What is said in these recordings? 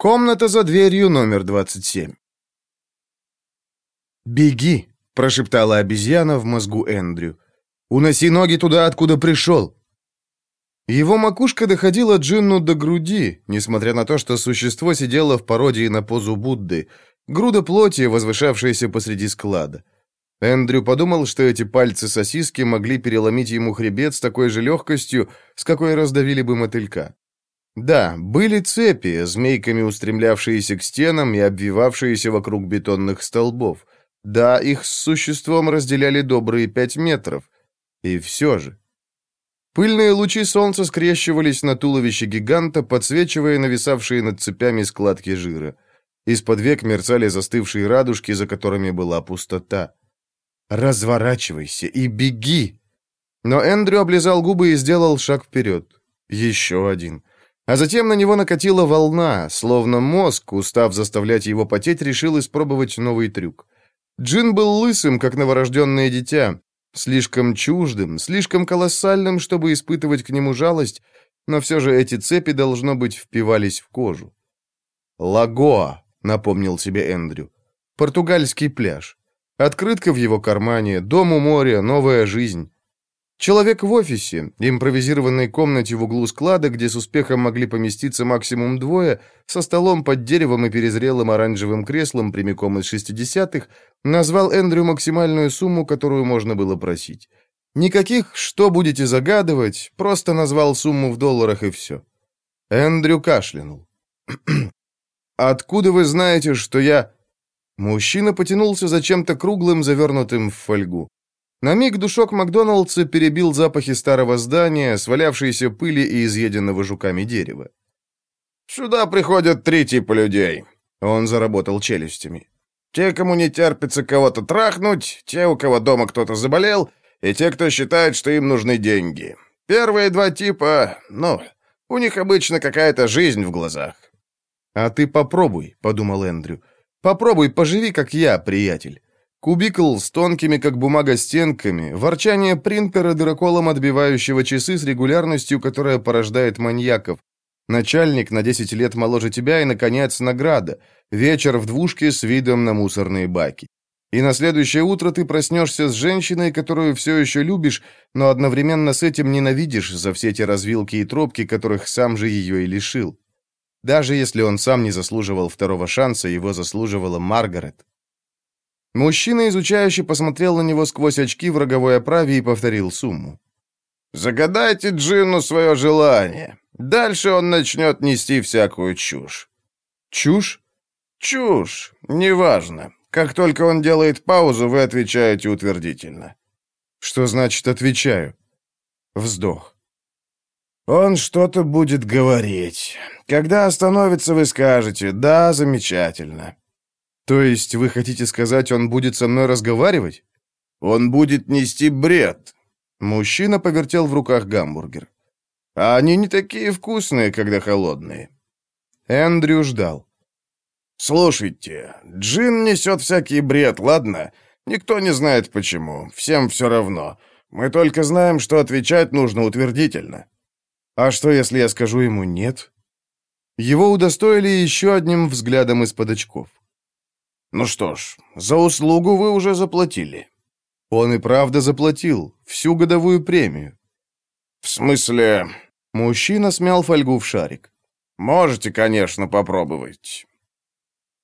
Комната за дверью номер 27. «Беги!» — прошептала обезьяна в мозгу Эндрю. «Уноси ноги туда, откуда пришел!» Его макушка доходила Джинну до груди, несмотря на то, что существо сидело в пародии на позу Будды, груда плоти, возвышавшаяся посреди склада. Эндрю подумал, что эти пальцы-сосиски могли переломить ему хребет с такой же легкостью, с какой раздавили бы мотылька. Да, были цепи, змейками устремлявшиеся к стенам и обвивавшиеся вокруг бетонных столбов. Да, их с существом разделяли добрые пять метров. И все же. Пыльные лучи солнца скрещивались на туловище гиганта, подсвечивая нависавшие над цепями складки жира. Из-под век мерцали застывшие радужки, за которыми была пустота. «Разворачивайся и беги!» Но Эндрю облизал губы и сделал шаг вперед. Еще один. А затем на него накатила волна, словно мозг, устав заставлять его потеть, решил испробовать новый трюк. Джин был лысым, как новорожденное дитя, слишком чуждым, слишком колоссальным, чтобы испытывать к нему жалость, но все же эти цепи, должно быть, впивались в кожу. «Лагоа», — напомнил себе Эндрю, — «португальский пляж. Открытка в его кармане, дом у моря, новая жизнь». Человек в офисе, импровизированной комнате в углу склада, где с успехом могли поместиться максимум двое, со столом под деревом и перезрелым оранжевым креслом прямиком из 60-х, назвал Эндрю максимальную сумму, которую можно было просить. Никаких «что будете загадывать», просто назвал сумму в долларах и все. Эндрю кашлянул. «Откуда вы знаете, что я...» Мужчина потянулся за чем-то круглым, завернутым в фольгу. На миг душок Макдоналдса перебил запахи старого здания, свалявшейся пыли и изъеденного жуками дерева. «Сюда приходят три типа людей», — он заработал челюстями. «Те, кому не терпится кого-то трахнуть, те, у кого дома кто-то заболел, и те, кто считает, что им нужны деньги. Первые два типа, ну, у них обычно какая-то жизнь в глазах». «А ты попробуй», — подумал Эндрю. «Попробуй, поживи, как я, приятель». Кубикл с тонкими, как бумага, стенками, ворчание принтера, дыроколом отбивающего часы с регулярностью, которая порождает маньяков, начальник на 10 лет моложе тебя и, наконец, награда, вечер в двушке с видом на мусорные баки. И на следующее утро ты проснешься с женщиной, которую все еще любишь, но одновременно с этим ненавидишь за все те развилки и тропки, которых сам же ее и лишил. Даже если он сам не заслуживал второго шанса, его заслуживала Маргарет. Мужчина, изучающе посмотрел на него сквозь очки в роговой оправе и повторил сумму. «Загадайте Джину свое желание. Дальше он начнет нести всякую чушь». «Чушь?» «Чушь. Неважно. Как только он делает паузу, вы отвечаете утвердительно». «Что значит «отвечаю»?» Вздох. «Он что-то будет говорить. Когда остановится, вы скажете «да, замечательно». То есть вы хотите сказать, он будет со мной разговаривать? Он будет нести бред. Мужчина повертел в руках гамбургер. А они не такие вкусные, когда холодные. Эндрю ждал. «Слушайте, Джин несет всякий бред, ладно? Никто не знает почему, всем все равно. Мы только знаем, что отвечать нужно утвердительно». «А что, если я скажу ему «нет»?» Его удостоили еще одним взглядом из-под очков. «Ну что ж, за услугу вы уже заплатили». Он и правда заплатил, всю годовую премию. «В смысле...» Мужчина смял фольгу в шарик. «Можете, конечно, попробовать».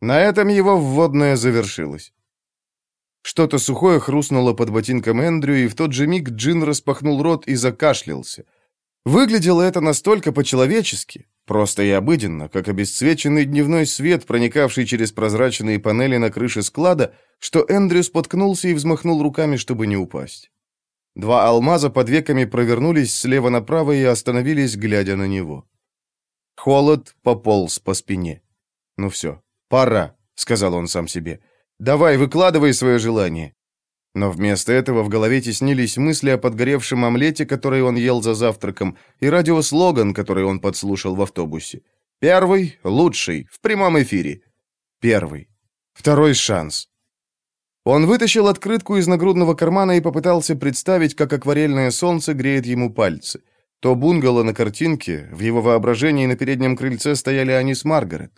На этом его вводное завершилось. Что-то сухое хрустнуло под ботинком Эндрю, и в тот же миг Джин распахнул рот и закашлялся. Выглядело это настолько по-человечески, просто и обыденно, как обесцвеченный дневной свет, проникавший через прозрачные панели на крыше склада, что Эндрю споткнулся и взмахнул руками, чтобы не упасть. Два алмаза под веками провернулись слева направо и остановились, глядя на него. Холод пополз по спине. «Ну все, пора», — сказал он сам себе. «Давай, выкладывай свое желание». Но вместо этого в голове теснились мысли о подгоревшем омлете, который он ел за завтраком, и радиослоган, который он подслушал в автобусе. Первый, лучший, в прямом эфире. Первый. Второй шанс. Он вытащил открытку из нагрудного кармана и попытался представить, как акварельное солнце греет ему пальцы. То бунгало на картинке, в его воображении на переднем крыльце стояли они с Маргарет.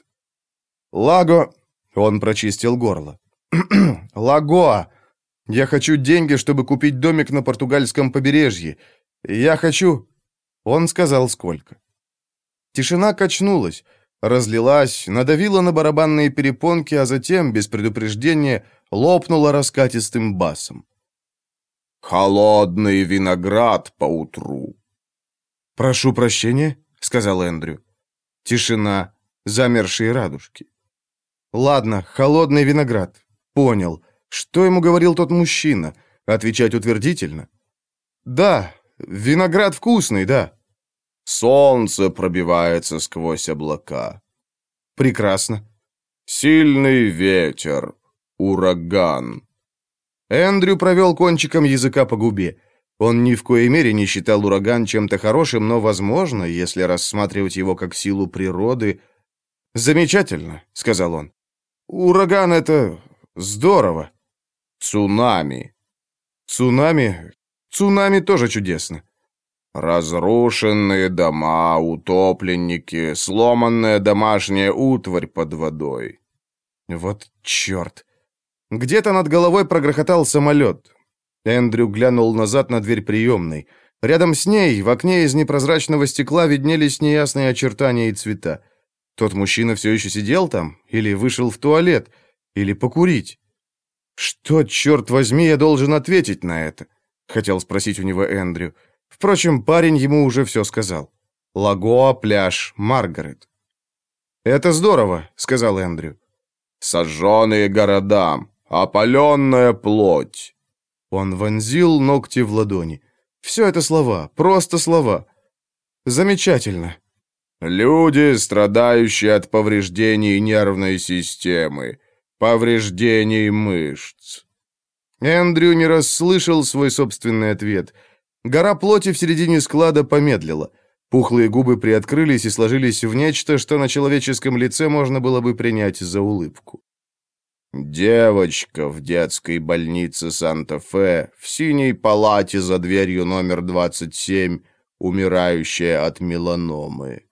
Лаго...» Он прочистил горло. «Лагоа! Я хочу деньги, чтобы купить домик на португальском побережье. Я хочу...» Он сказал, сколько. Тишина качнулась, разлилась, надавила на барабанные перепонки, а затем, без предупреждения, лопнула раскатистым басом. «Холодный виноград поутру». «Прошу прощения», — сказал Эндрю. Тишина, замершие радужки. «Ладно, холодный виноград. Понял. Что ему говорил тот мужчина? Отвечать утвердительно?» «Да, виноград вкусный, да». «Солнце пробивается сквозь облака». «Прекрасно». «Сильный ветер. Ураган». Эндрю провел кончиком языка по губе. Он ни в коей мере не считал ураган чем-то хорошим, но, возможно, если рассматривать его как силу природы... «Замечательно», — сказал он. «Ураган — это здорово». «Цунами». «Цунами? Цунами тоже чудесно». «Разрушенные дома, утопленники, сломанная домашняя утварь под водой». «Вот черт!» Где-то над головой прогрохотал самолет. Эндрю глянул назад на дверь приемной. Рядом с ней, в окне из непрозрачного стекла, виднелись неясные очертания и цвета. Тот мужчина все еще сидел там? Или вышел в туалет? Или покурить? «Что, черт возьми, я должен ответить на это?» — хотел спросить у него Эндрю. Впрочем, парень ему уже все сказал. «Лагоа, пляж, Маргарет». «Это здорово», — сказал Эндрю. «Сожженные города, опаленная плоть». Он вонзил ногти в ладони. «Все это слова, просто слова». «Замечательно». «Люди, страдающие от повреждений нервной системы, повреждений мышц». Эндрю не расслышал свой собственный ответ. Гора плоти в середине склада помедлила. Пухлые губы приоткрылись и сложились в нечто, что на человеческом лице можно было бы принять за улыбку. Девочка в детской больнице Санта-Фе, в синей палате за дверью номер 27, умирающая от меланомы.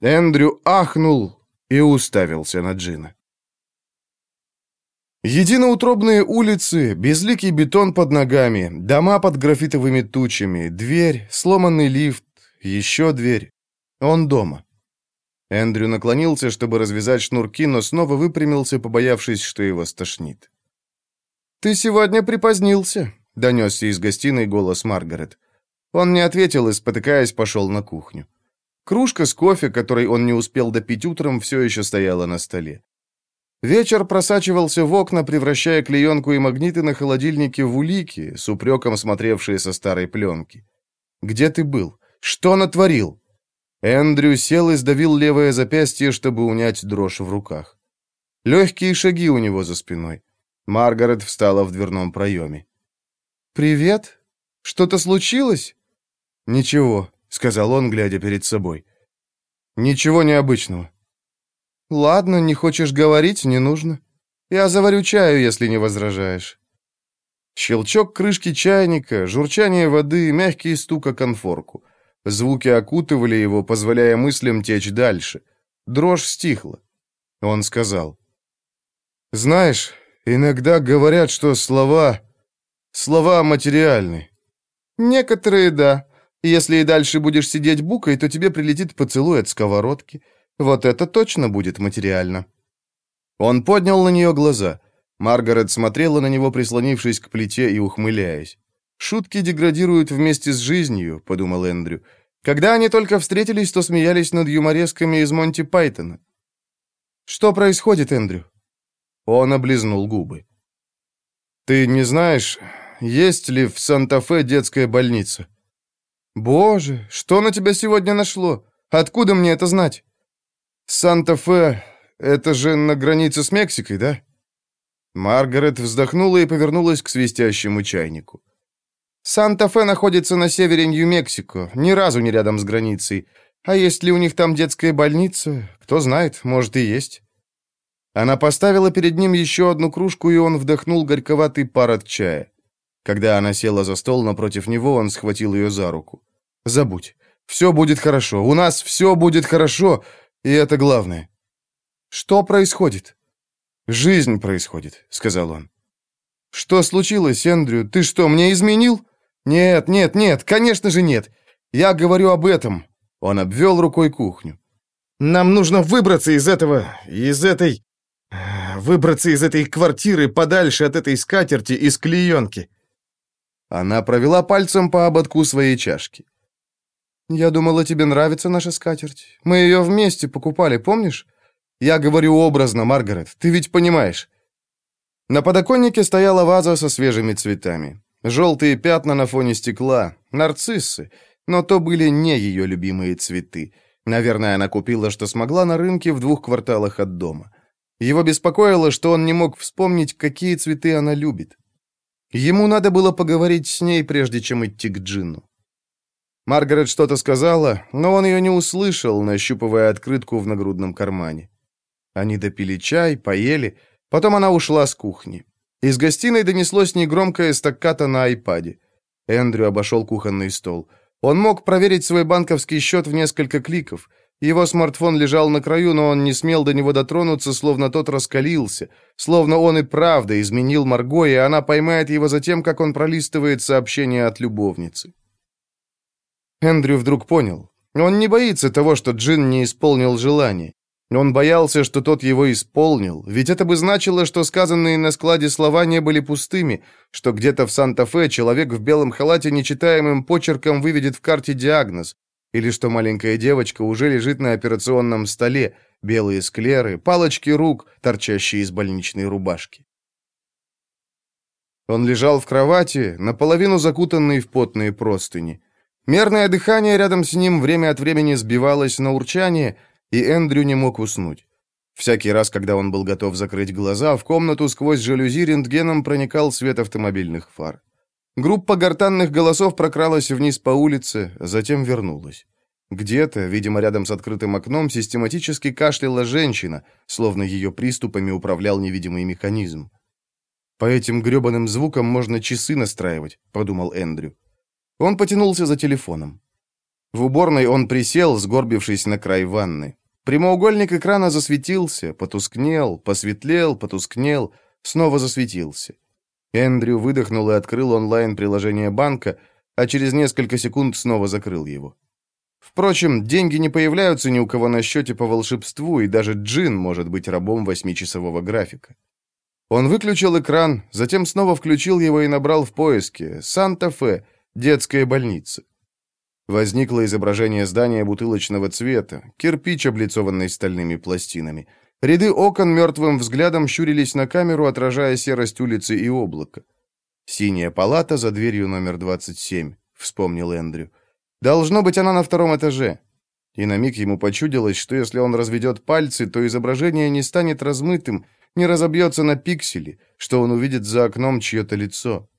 Эндрю ахнул и уставился на Джина. Единоутробные улицы, безликий бетон под ногами, дома под графитовыми тучами, дверь, сломанный лифт, еще дверь. Он дома. Эндрю наклонился, чтобы развязать шнурки, но снова выпрямился, побоявшись, что его стошнит. «Ты сегодня припозднился», — донесся из гостиной голос Маргарет. Он не ответил и, спотыкаясь, пошел на кухню. Кружка с кофе, который он не успел допить утром, все еще стояла на столе. Вечер просачивался в окна, превращая клеенку и магниты на холодильнике в улики, с упреком смотревшие со старой пленки. «Где ты был? Что натворил?» Эндрю сел и сдавил левое запястье, чтобы унять дрожь в руках. Легкие шаги у него за спиной. Маргарет встала в дверном проеме. «Привет? Что-то случилось?» «Ничего», — сказал он, глядя перед собой. «Ничего необычного». «Ладно, не хочешь говорить, не нужно. Я заварю чаю, если не возражаешь». Щелчок крышки чайника, журчание воды, мягкий стук о конфорку. Звуки окутывали его, позволяя мыслям течь дальше. Дрожь стихла. Он сказал. «Знаешь, иногда говорят, что слова... слова материальны». «Некоторые — да», если и дальше будешь сидеть букой, то тебе прилетит поцелуй от сковородки. Вот это точно будет материально». Он поднял на нее глаза. Маргарет смотрела на него, прислонившись к плите и ухмыляясь. «Шутки деградируют вместе с жизнью», — подумал Эндрю. «Когда они только встретились, то смеялись над юморесками из Монти Пайтона». «Что происходит, Эндрю?» Он облизнул губы. «Ты не знаешь, есть ли в Санта-Фе детская больница?» «Боже, что на тебя сегодня нашло? Откуда мне это знать?» «Санта-Фе — это же на границе с Мексикой, да?» Маргарет вздохнула и повернулась к свистящему чайнику. «Санта-Фе находится на севере Нью-Мексико, ни разу не рядом с границей. А есть ли у них там детская больница? Кто знает, может и есть». Она поставила перед ним еще одну кружку, и он вдохнул горьковатый пар от чая. Когда она села за стол напротив него, он схватил ее за руку. «Забудь. Все будет хорошо. У нас все будет хорошо, и это главное». «Что происходит?» «Жизнь происходит», — сказал он. «Что случилось, Эндрю? Ты что, мне изменил?» «Нет, нет, нет, конечно же нет. Я говорю об этом». Он обвел рукой кухню. «Нам нужно выбраться из этого, из этой... Выбраться из этой квартиры подальше от этой скатерти из клеенки». Она провела пальцем по ободку своей чашки. «Я думала, тебе нравится наша скатерть. Мы ее вместе покупали, помнишь? Я говорю образно, Маргарет, ты ведь понимаешь». На подоконнике стояла ваза со свежими цветами. Желтые пятна на фоне стекла, нарциссы, но то были не ее любимые цветы. Наверное, она купила, что смогла на рынке в двух кварталах от дома. Его беспокоило, что он не мог вспомнить, какие цветы она любит. Ему надо было поговорить с ней, прежде чем идти к Джину. Маргарет что-то сказала, но он ее не услышал, нащупывая открытку в нагрудном кармане. Они допили чай, поели, потом она ушла с кухни. Из гостиной донеслось негромкое стаккато на айпаде. Эндрю обошел кухонный стол. Он мог проверить свой банковский счет в несколько кликов. Его смартфон лежал на краю, но он не смел до него дотронуться, словно тот раскалился, словно он и правда изменил Марго, и она поймает его за тем, как он пролистывает сообщение от любовницы. Эндрю вдруг понял. Он не боится того, что Джин не исполнил желание. Он боялся, что тот его исполнил, ведь это бы значило, что сказанные на складе слова не были пустыми, что где-то в Санта-Фе человек в белом халате нечитаемым почерком выведет в карте диагноз, или что маленькая девочка уже лежит на операционном столе, белые склеры, палочки рук, торчащие из больничной рубашки. Он лежал в кровати, наполовину закутанный в потные простыни. Мерное дыхание рядом с ним время от времени сбивалось на урчание — и Эндрю не мог уснуть. Всякий раз, когда он был готов закрыть глаза, в комнату сквозь жалюзи рентгеном проникал свет автомобильных фар. Группа гортанных голосов прокралась вниз по улице, затем вернулась. Где-то, видимо, рядом с открытым окном, систематически кашляла женщина, словно ее приступами управлял невидимый механизм. «По этим гребаным звукам можно часы настраивать», — подумал Эндрю. Он потянулся за телефоном. В уборной он присел, сгорбившись на край ванны. Прямоугольник экрана засветился, потускнел, посветлел, потускнел, снова засветился. Эндрю выдохнул и открыл онлайн-приложение банка, а через несколько секунд снова закрыл его. Впрочем, деньги не появляются ни у кого на счете по волшебству, и даже Джин может быть рабом восьмичасового графика. Он выключил экран, затем снова включил его и набрал в поиске «Санта-Фе. Детская больница». Возникло изображение здания бутылочного цвета, кирпич, облицованный стальными пластинами. Ряды окон мертвым взглядом щурились на камеру, отражая серость улицы и облака. «Синяя палата за дверью номер 27», — вспомнил Эндрю. «Должно быть, она на втором этаже». И на миг ему почудилось, что если он разведет пальцы, то изображение не станет размытым, не разобьется на пиксели, что он увидит за окном чье-то лицо.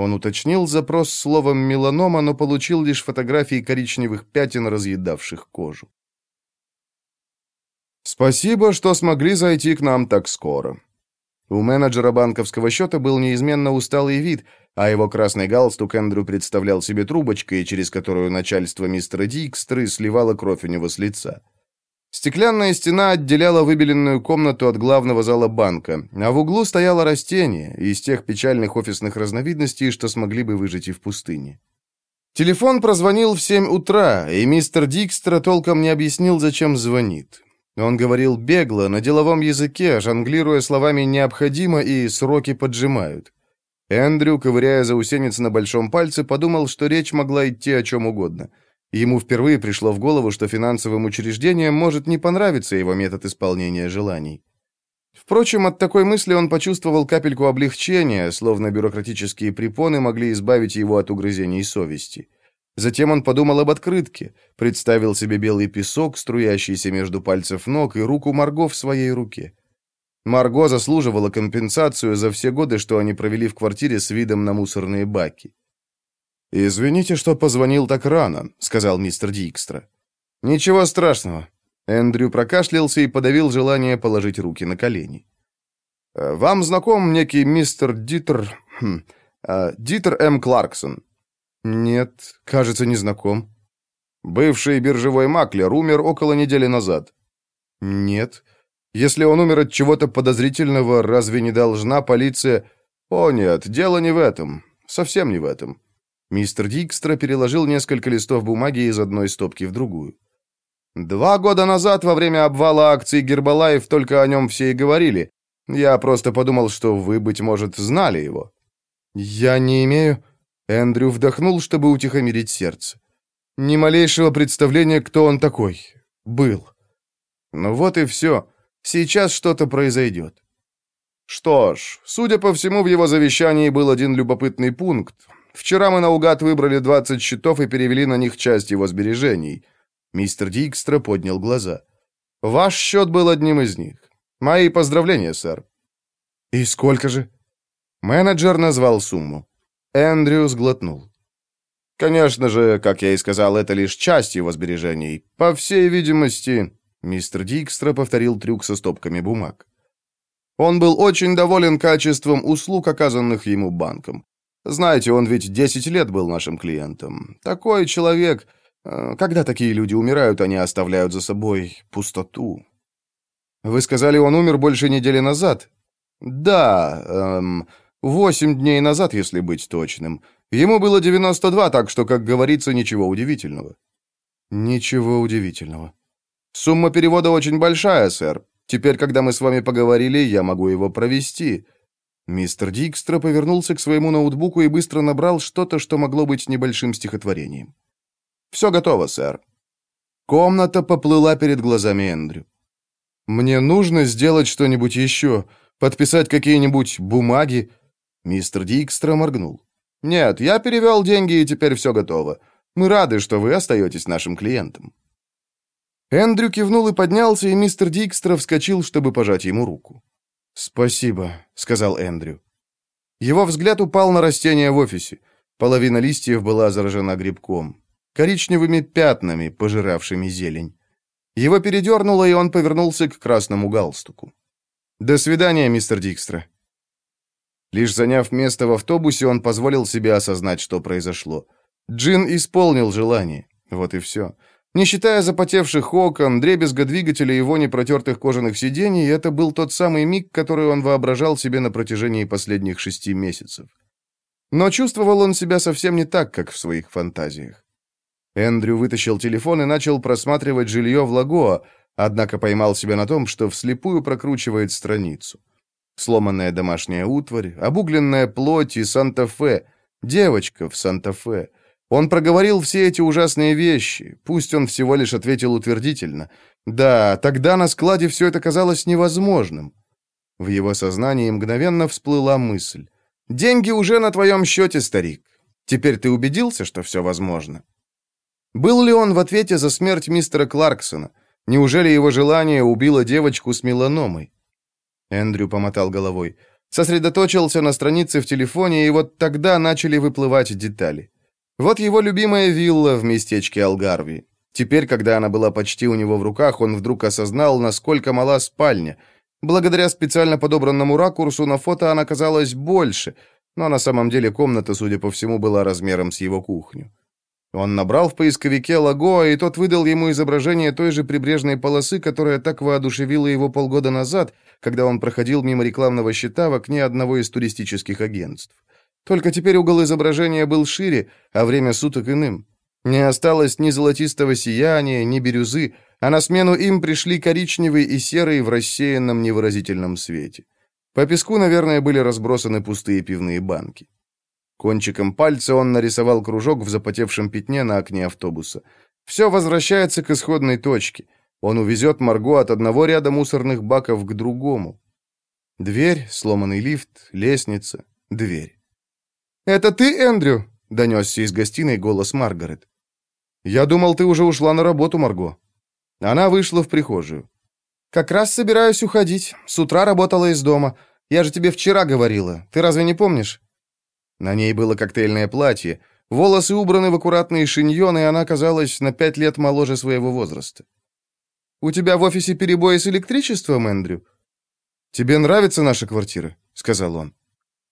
Он уточнил запрос словом «меланома», но получил лишь фотографии коричневых пятен, разъедавших кожу. «Спасибо, что смогли зайти к нам так скоро». У менеджера банковского счета был неизменно усталый вид, а его красный галстук Эндрю представлял себе трубочкой, через которую начальство мистера Дикстры сливало кровь у него с лица. Стеклянная стена отделяла выбеленную комнату от главного зала банка, а в углу стояло растение из тех печальных офисных разновидностей, что смогли бы выжить и в пустыне. Телефон прозвонил в семь утра, и мистер Дикстра толком не объяснил, зачем звонит. Он говорил бегло, на деловом языке, жонглируя словами «необходимо» и «сроки поджимают». Эндрю, ковыряя заусенец на большом пальце, подумал, что речь могла идти о чем угодно – Ему впервые пришло в голову, что финансовым учреждениям может не понравиться его метод исполнения желаний. Впрочем, от такой мысли он почувствовал капельку облегчения, словно бюрократические препоны могли избавить его от угрызений совести. Затем он подумал об открытке, представил себе белый песок, струящийся между пальцев ног, и руку Марго в своей руке. Марго заслуживала компенсацию за все годы, что они провели в квартире с видом на мусорные баки. «Извините, что позвонил так рано», — сказал мистер Дикстра. «Ничего страшного». Эндрю прокашлялся и подавил желание положить руки на колени. «Э, «Вам знаком некий мистер Дитер... Хм, э, Дитер М. Кларксон?» «Нет, кажется, не знаком». «Бывший биржевой маклер умер около недели назад». «Нет. Если он умер от чего-то подозрительного, разве не должна полиция... О нет, дело не в этом. Совсем не в этом. Мистер Дикстра переложил несколько листов бумаги из одной стопки в другую. Два года назад, во время обвала акций Гербалаев, только о нем все и говорили. Я просто подумал, что вы, быть может, знали его. Я не имею... Эндрю вдохнул, чтобы утихомирить сердце. Ни малейшего представления, кто он такой. Был. Ну вот и все. Сейчас что-то произойдет. Что ж, судя по всему, в его завещании был один любопытный пункт. Вчера мы наугад выбрали 20 счетов и перевели на них часть его сбережений. Мистер Дикстра поднял глаза. Ваш счет был одним из них. Мои поздравления, сэр. И сколько же? Менеджер назвал сумму. Эндрю сглотнул. Конечно же, как я и сказал, это лишь часть его сбережений. По всей видимости, мистер Дикстра повторил трюк со стопками бумаг. Он был очень доволен качеством услуг, оказанных ему банком. Знаете, он ведь 10 лет был нашим клиентом. Такой человек... Э, когда такие люди умирают, они оставляют за собой пустоту. Вы сказали, он умер больше недели назад? Да, эм, Восемь дней назад, если быть точным. Ему было 92, так что, как говорится, ничего удивительного». «Ничего удивительного». «Сумма перевода очень большая, сэр. Теперь, когда мы с вами поговорили, я могу его провести». Мистер Дикстра повернулся к своему ноутбуку и быстро набрал что-то, что могло быть небольшим стихотворением. «Все готово, сэр». Комната поплыла перед глазами Эндрю. «Мне нужно сделать что-нибудь еще, подписать какие-нибудь бумаги, Мистер Дикстра моргнул. «Нет, я перевел деньги, и теперь все готово. Мы рады, что вы остаетесь нашим клиентом». Эндрю кивнул и поднялся, и мистер Дикстра вскочил, чтобы пожать ему руку. «Спасибо», — сказал Эндрю. Его взгляд упал на растение в офисе. Половина листьев была заражена грибком. Коричневыми пятнами, пожиравшими зелень. Его передернуло, и он повернулся к красному галстуку. «До свидания, мистер Дикстра». Лишь заняв место в автобусе, он позволил себе осознать, что произошло. Джин исполнил желание. Вот и все. Не считая запотевших окон, дребезга двигателя вони протертых кожаных сидений, это был тот самый миг, который он воображал себе на протяжении последних шести месяцев. Но чувствовал он себя совсем не так, как в своих фантазиях. Эндрю вытащил телефон и начал просматривать жилье в Лагоа, однако поймал себя на том, что вслепую прокручивает страницу. Сломанная домашняя утварь, обугленная плоть и Санта-Фе. Девочка в Санта-Фе. Он проговорил все эти ужасные вещи, пусть он всего лишь ответил утвердительно. Да, тогда на складе все это казалось невозможным. В его сознании мгновенно всплыла мысль. «Деньги уже на твоем счете, старик. Теперь ты убедился, что все возможно?» Был ли он в ответе за смерть мистера Кларксона? Неужели его желание убило девочку с меланомой? Эндрю помотал головой. Сосредоточился на странице в телефоне, и вот тогда начали выплывать детали. Вот его любимая вилла в местечке Алгарви. Теперь, когда она была почти у него в руках, он вдруг осознал, насколько мала спальня. Благодаря специально подобранному ракурсу на фото она казалась больше, но на самом деле комната, судя по всему, была размером с его кухню. Он набрал в поисковике Лагоа, и тот выдал ему изображение той же прибрежной полосы, которая так воодушевила его полгода назад, когда он проходил мимо рекламного щита в окне одного из туристических агентств. Только теперь угол изображения был шире, а время суток иным. Не осталось ни золотистого сияния, ни бирюзы, а на смену им пришли коричневый и серый в рассеянном невыразительном свете. По песку, наверное, были разбросаны пустые пивные банки. Кончиком пальца он нарисовал кружок в запотевшем пятне на окне автобуса. Все возвращается к исходной точке. Он увезет Марго от одного ряда мусорных баков к другому. Дверь, сломанный лифт, лестница, дверь. «Это ты, Эндрю?» — донесся из гостиной голос Маргарет. «Я думал, ты уже ушла на работу, Марго». Она вышла в прихожую. «Как раз собираюсь уходить. С утра работала из дома. Я же тебе вчера говорила. Ты разве не помнишь?» На ней было коктейльное платье, волосы убраны в аккуратные шиньоны, и она казалась на пять лет моложе своего возраста. «У тебя в офисе перебои с электричеством, Эндрю?» «Тебе нравится наша квартира?» — сказал он.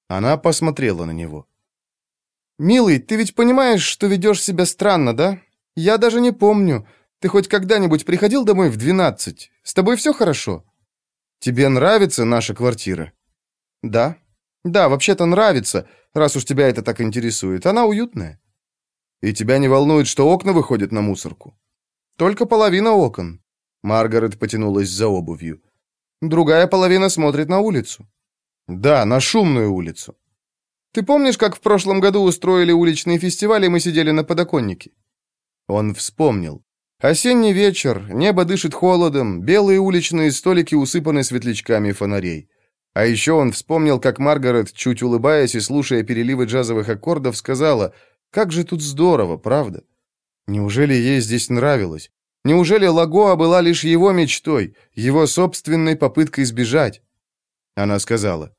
Она посмотрела на него. «Милый, ты ведь понимаешь, что ведешь себя странно, да? Я даже не помню. Ты хоть когда-нибудь приходил домой в двенадцать? С тобой все хорошо?» Тебе нравится наша квартира?» «Да. Да, вообще-то нравится, раз уж тебя это так интересует. Она уютная». «И тебя не волнует, что окна выходят на мусорку?» «Только половина окон». Маргарет потянулась за обувью. «Другая половина смотрит на улицу». «Да, на шумную улицу». «Ты помнишь, как в прошлом году устроили уличный фестиваль, и мы сидели на подоконнике?» Он вспомнил. Осенний вечер, небо дышит холодом, белые уличные столики усыпаны светлячками фонарей. А еще он вспомнил, как Маргарет, чуть улыбаясь и слушая переливы джазовых аккордов, сказала, «Как же тут здорово, правда?» Неужели ей здесь нравилось? Неужели Лагоа была лишь его мечтой, его собственной попыткой сбежать? Она сказала,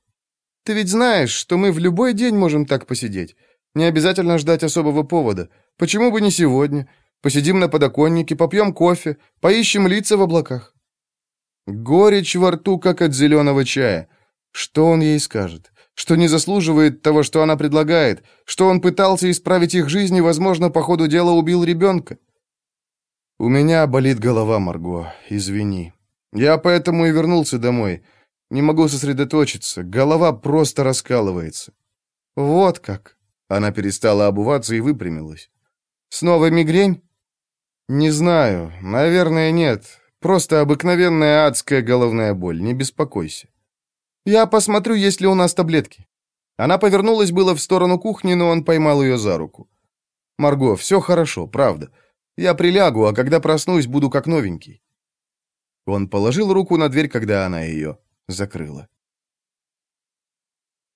«Ты ведь знаешь, что мы в любой день можем так посидеть. Не обязательно ждать особого повода. Почему бы не сегодня? Посидим на подоконнике, попьем кофе, поищем лица в облаках». Горечь во рту, как от зеленого чая. Что он ей скажет? Что не заслуживает того, что она предлагает? Что он пытался исправить их жизнь и, возможно, по ходу дела убил ребенка? «У меня болит голова, Марго, извини. Я поэтому и вернулся домой. Не могу сосредоточиться, голова просто раскалывается». «Вот как!» Она перестала обуваться и выпрямилась. «Снова мигрень?» «Не знаю. Наверное, нет. Просто обыкновенная адская головная боль. Не беспокойся». «Я посмотрю, есть ли у нас таблетки». Она повернулась было в сторону кухни, но он поймал ее за руку. «Марго, все хорошо, правда. Я прилягу, а когда проснусь, буду как новенький». Он положил руку на дверь, когда она ее закрыла.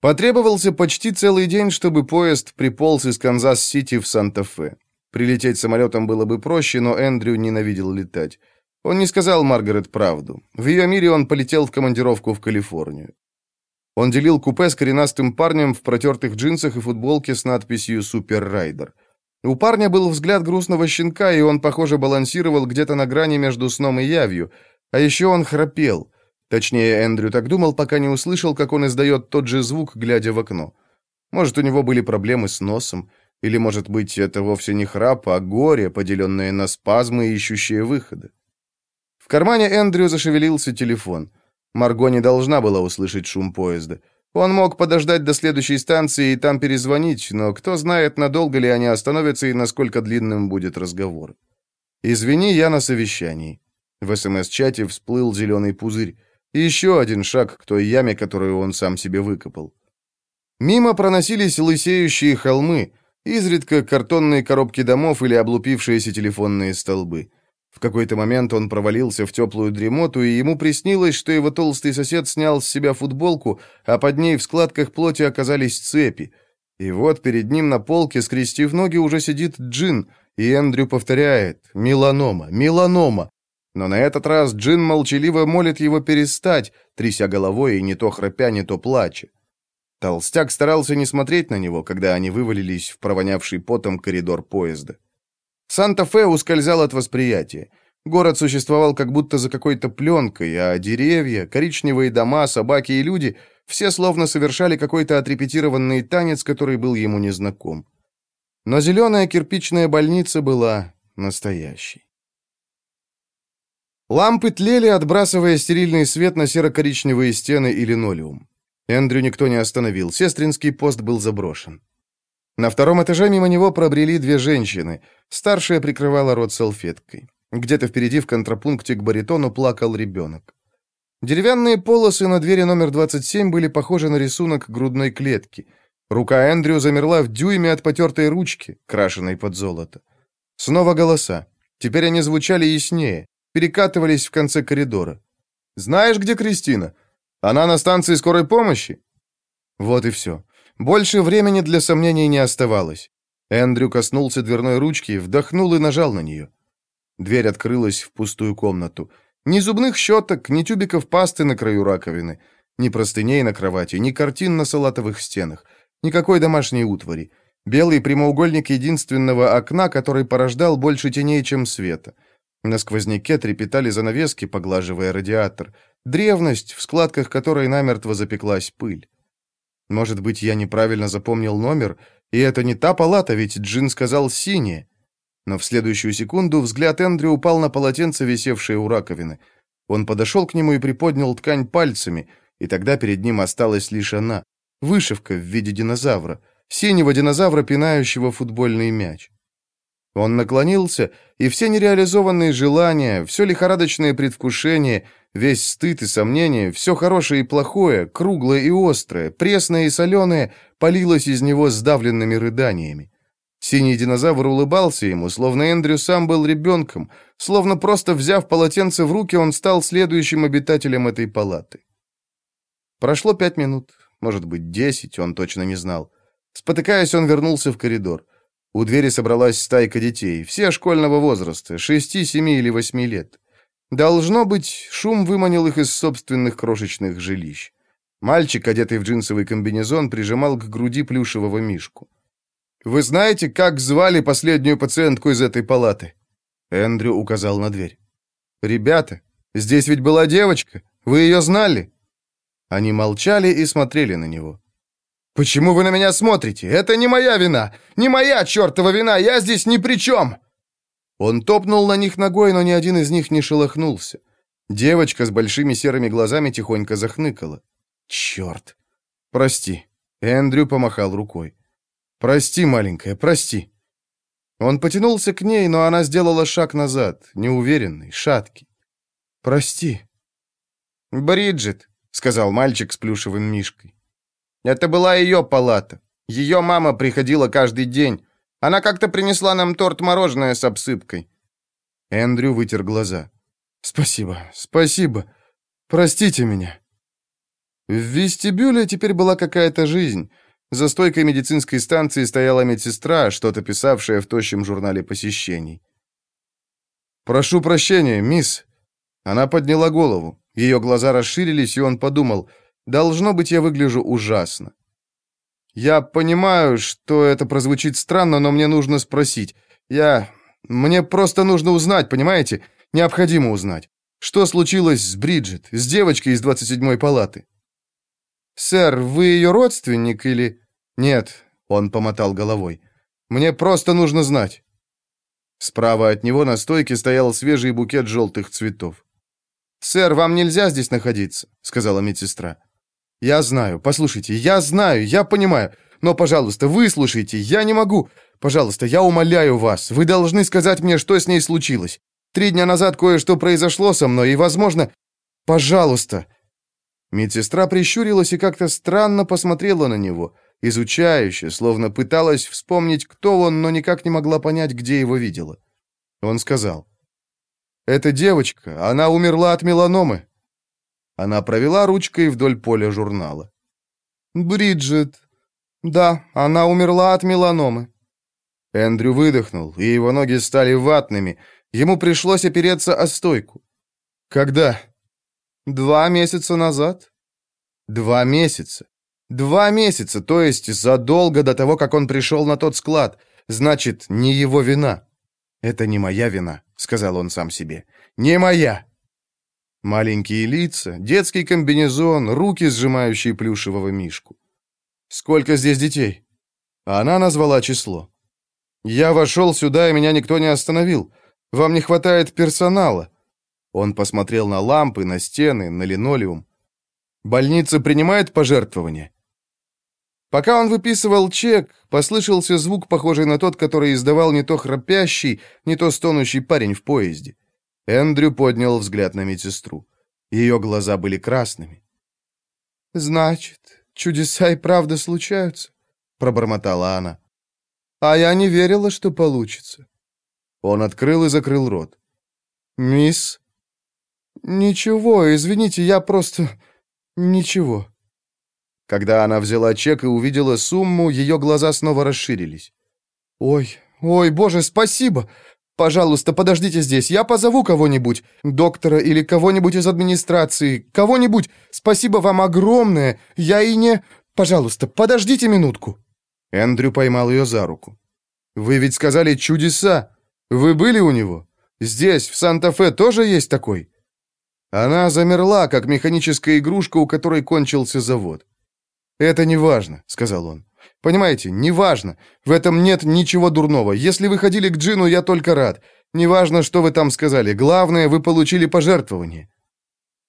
Потребовался почти целый день, чтобы поезд приполз из Канзас-Сити в Санта-Фе. Прилететь самолетом было бы проще, но Эндрю ненавидел летать. Он не сказал Маргарет правду. В ее мире он полетел в командировку в Калифорнию. Он делил купе с коренастым парнем в протертых джинсах и футболке с надписью «Super Rider». У парня был взгляд грустного щенка, и он, похоже, балансировал где-то на грани между сном и явью. А еще он храпел. Точнее, Эндрю так думал, пока не услышал, как он издает тот же звук, глядя в окно. Может, у него были проблемы с носом. Или, может быть, это вовсе не храп, а горе, поделенное на спазмы, ищущие выхода. В кармане Эндрю зашевелился телефон. Марго не должна была услышать шум поезда. Он мог подождать до следующей станции и там перезвонить, но кто знает, надолго ли они остановятся и насколько длинным будет разговор. «Извини, я на совещании». В СМС-чате всплыл зеленый пузырь. Еще один шаг к той яме, которую он сам себе выкопал. Мимо проносились лысеющие холмы, Изредка картонные коробки домов или облупившиеся телефонные столбы. В какой-то момент он провалился в теплую дремоту, и ему приснилось, что его толстый сосед снял с себя футболку, а под ней в складках плоти оказались цепи. И вот перед ним на полке, скрестив ноги, уже сидит Джин, и Эндрю повторяет «Меланома! Меланома!». Но на этот раз Джин молчаливо молит его перестать, тряся головой и не то храпя, не то плача. Толстяк старался не смотреть на него, когда они вывалились в провонявший потом коридор поезда. Санта-Фе ускользал от восприятия. Город существовал как будто за какой-то пленкой, а деревья, коричневые дома, собаки и люди все словно совершали какой-то отрепетированный танец, который был ему незнаком. Но зеленая кирпичная больница была настоящей. Лампы тлели, отбрасывая стерильный свет на серо-коричневые стены и линолеум. Эндрю никто не остановил, сестринский пост был заброшен. На втором этаже мимо него пробрели две женщины. Старшая прикрывала рот салфеткой. Где-то впереди в контрапункте к баритону плакал ребенок. Деревянные полосы на двери номер 27 были похожи на рисунок грудной клетки. Рука Эндрю замерла в дюйме от потертой ручки, крашенной под золото. Снова голоса. Теперь они звучали яснее, перекатывались в конце коридора. «Знаешь, где Кристина? Она на станции скорой помощи?» Вот и все. Больше времени для сомнений не оставалось. Эндрю коснулся дверной ручки, вдохнул и нажал на нее. Дверь открылась в пустую комнату. Ни зубных щеток, ни тюбиков пасты на краю раковины, ни простыней на кровати, ни картин на салатовых стенах, никакой домашней утвари. Белый прямоугольник единственного окна, который порождал больше теней, чем света. На сквозняке трепетали занавески, поглаживая радиатор. Древность, в складках которой намертво запеклась пыль. Может быть, я неправильно запомнил номер, и это не та палата, ведь Джин сказал «синяя». Но в следующую секунду взгляд Эндрю упал на полотенце, висевшее у раковины. Он подошел к нему и приподнял ткань пальцами, и тогда перед ним осталась лишь она, вышивка в виде динозавра, синего динозавра, пинающего футбольный мяч. Он наклонился, и все нереализованные желания, все лихорадочное предвкушение, весь стыд и сомнение, все хорошее и плохое, круглое и острое, пресное и соленое, полилось из него сдавленными рыданиями. Синий динозавр улыбался ему, словно Эндрю сам был ребенком, словно просто взяв полотенце в руки, он стал следующим обитателем этой палаты. Прошло пять минут, может быть, десять, он точно не знал. Спотыкаясь, он вернулся в коридор. У двери собралась стайка детей, все школьного возраста, шести, семи или восьми лет. Должно быть, шум выманил их из собственных крошечных жилищ. Мальчик, одетый в джинсовый комбинезон, прижимал к груди плюшевого мишку. «Вы знаете, как звали последнюю пациентку из этой палаты?» Эндрю указал на дверь. «Ребята, здесь ведь была девочка. Вы ее знали?» Они молчали и смотрели на него. «Почему вы на меня смотрите? Это не моя вина! Не моя чертова вина! Я здесь ни при чем!» Он топнул на них ногой, но ни один из них не шелохнулся. Девочка с большими серыми глазами тихонько захныкала. «Черт! Прости!» Эндрю помахал рукой. «Прости, маленькая, прости!» Он потянулся к ней, но она сделала шаг назад, неуверенный, шаткий. «Прости!» «Бриджит!» — сказал мальчик с плюшевым мишкой. Это была ее палата. Ее мама приходила каждый день. Она как-то принесла нам торт-мороженое с обсыпкой». Эндрю вытер глаза. «Спасибо, спасибо. Простите меня». В вестибюле теперь была какая-то жизнь. За стойкой медицинской станции стояла медсестра, что-то писавшая в тощем журнале посещений. «Прошу прощения, мисс». Она подняла голову. Ее глаза расширились, и он подумал — Должно быть, я выгляжу ужасно. Я понимаю, что это прозвучит странно, но мне нужно спросить. Я... Мне просто нужно узнать, понимаете? Необходимо узнать. Что случилось с Бриджит, с девочкой из 27-й палаты? Сэр, вы ее родственник или... Нет, он помотал головой. Мне просто нужно знать. Справа от него на стойке стоял свежий букет желтых цветов. «Сэр, вам нельзя здесь находиться», — сказала медсестра. «Я знаю, послушайте, я знаю, я понимаю, но, пожалуйста, выслушайте, я не могу. Пожалуйста, я умоляю вас, вы должны сказать мне, что с ней случилось. Три дня назад кое-что произошло со мной, и, возможно... Пожалуйста!» Медсестра прищурилась и как-то странно посмотрела на него, изучающе, словно пыталась вспомнить, кто он, но никак не могла понять, где его видела. Он сказал, «Эта девочка, она умерла от меланомы. Она провела ручкой вдоль поля журнала. «Бриджит. Да, она умерла от меланомы». Эндрю выдохнул, и его ноги стали ватными. Ему пришлось опереться о стойку. «Когда?» «Два месяца назад». «Два месяца. Два месяца, то есть задолго до того, как он пришел на тот склад. Значит, не его вина». «Это не моя вина», — сказал он сам себе. «Не моя». Маленькие лица, детский комбинезон, руки, сжимающие плюшевого мишку. «Сколько здесь детей?» Она назвала число. «Я вошел сюда, и меня никто не остановил. Вам не хватает персонала». Он посмотрел на лампы, на стены, на линолеум. «Больница принимает пожертвования?» Пока он выписывал чек, послышался звук, похожий на тот, который издавал не то храпящий, не то стонущий парень в поезде. Эндрю поднял взгляд на медсестру. Ее глаза были красными. «Значит, чудеса и правда случаются?» — пробормотала она. «А я не верила, что получится». Он открыл и закрыл рот. «Мисс?» «Ничего, извините, я просто... ничего». Когда она взяла чек и увидела сумму, ее глаза снова расширились. «Ой, ой, боже, спасибо! Пожалуйста, подождите здесь, я позову кого-нибудь, доктора или кого-нибудь из администрации, кого-нибудь. Спасибо вам огромное. Я и не... Пожалуйста, подождите минутку». Эндрю поймал ее за руку. «Вы ведь сказали чудеса. Вы были у него? Здесь, в Санта-Фе, тоже есть такой?» Она замерла, как механическая игрушка, у которой кончился завод. «Это не важно», — сказал он. Понимаете, неважно. В этом нет ничего дурного. Если вы ходили к Джину, я только рад. Неважно, что вы там сказали. Главное, вы получили пожертвование.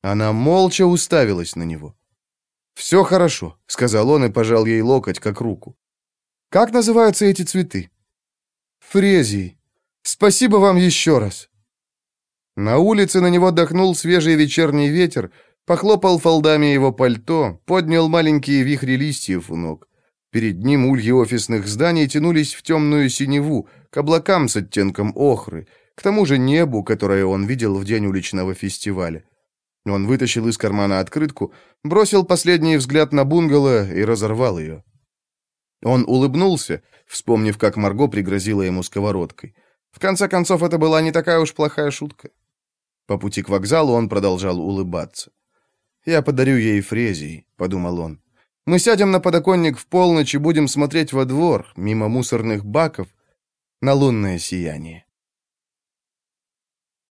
Она молча уставилась на него. «Все хорошо», — сказал он и пожал ей локоть, как руку. «Как называются эти цветы?» «Фрезии. Спасибо вам еще раз». На улице на него дохнул свежий вечерний ветер, похлопал фолдами его пальто, поднял маленькие вихри листьев у ног. Перед ним ульи офисных зданий тянулись в темную синеву, к облакам с оттенком охры, к тому же небу, которое он видел в день уличного фестиваля. Он вытащил из кармана открытку, бросил последний взгляд на бунгало и разорвал ее. Он улыбнулся, вспомнив, как Марго пригрозила ему сковородкой. В конце концов, это была не такая уж плохая шутка. По пути к вокзалу он продолжал улыбаться. «Я подарю ей фрезий», — подумал он. «Мы сядем на подоконник в полночь и будем смотреть во двор, мимо мусорных баков, на лунное сияние».